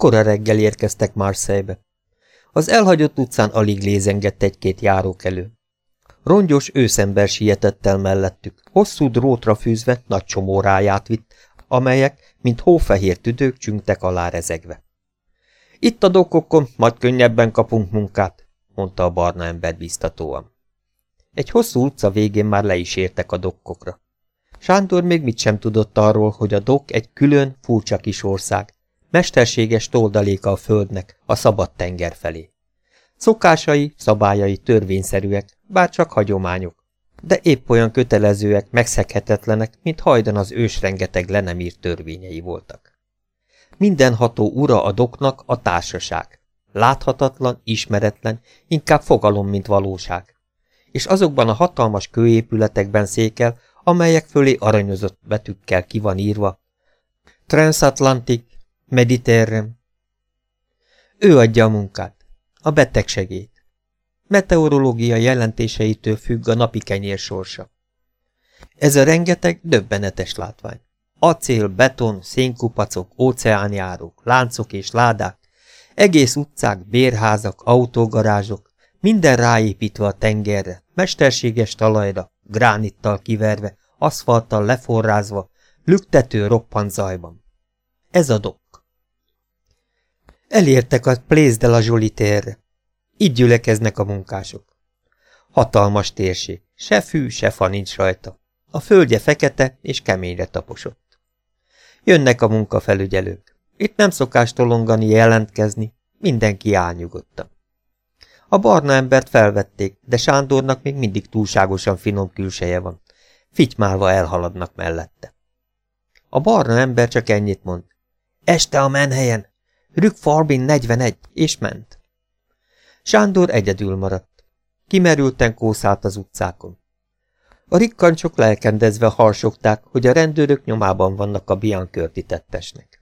Kora reggel érkeztek Marseille-be. Az elhagyott utcán alig lézengett egy-két járókelő. Rongyos őszember sietett el mellettük, hosszú drótra fűzve nagy csomó ráját vitt, amelyek, mint hófehér tüdők csüngtek alá rezegve. Itt a dokkokon, majd könnyebben kapunk munkát, mondta a barna ember biztatóan. Egy hosszú utca végén már le is értek a dokkokra. Sándor még mit sem tudott arról, hogy a dok egy külön, furcsa kis ország, mesterséges toldaléka a földnek, a szabad tenger felé. Szokásai, szabályai törvényszerűek, bár csak hagyományok, de épp olyan kötelezőek, megszeghetetlenek, mint hajdan az ős rengeteg le törvényei voltak. Mindenható ura a doknak a társaság. Láthatatlan, ismeretlen, inkább fogalom, mint valóság. És azokban a hatalmas kőépületekben székel, amelyek fölé aranyozott betűkkel ki van írva. Transatlantic, Mediterrán. Ő adja a munkát, a betegsegét. Meteorológia jelentéseitől függ a napi kenyér sorsa. Ez a rengeteg döbbenetes látvány. Acél, beton, szénkupacok, óceánjárók, láncok és ládák, egész utcák, bérházak, autógarázsok, minden ráépítve a tengerre, mesterséges talajra, gránittal kiverve, aszfalttal leforrázva, lüktető roppant zajban. Ez a dok. Elértek a Place de la Jolitaire. Itt gyülekeznek a munkások. Hatalmas térség, se fű, se fa nincs rajta. A földje fekete és keményre taposott. Jönnek a munkafelügyelők. Itt nem szokás tolongani, jelentkezni, mindenki álnyugodtan. A barna embert felvették, de Sándornak még mindig túlságosan finom külseje van. Fitymálva elhaladnak mellette. A barna ember csak ennyit mond. Este a menhelyen! Rük Farbin 41, és ment. Sándor egyedül maradt. Kimerülten kószált az utcákon. A rikkancsok lelkendezve harsogták, hogy a rendőrök nyomában vannak a Biankörti tettesnek.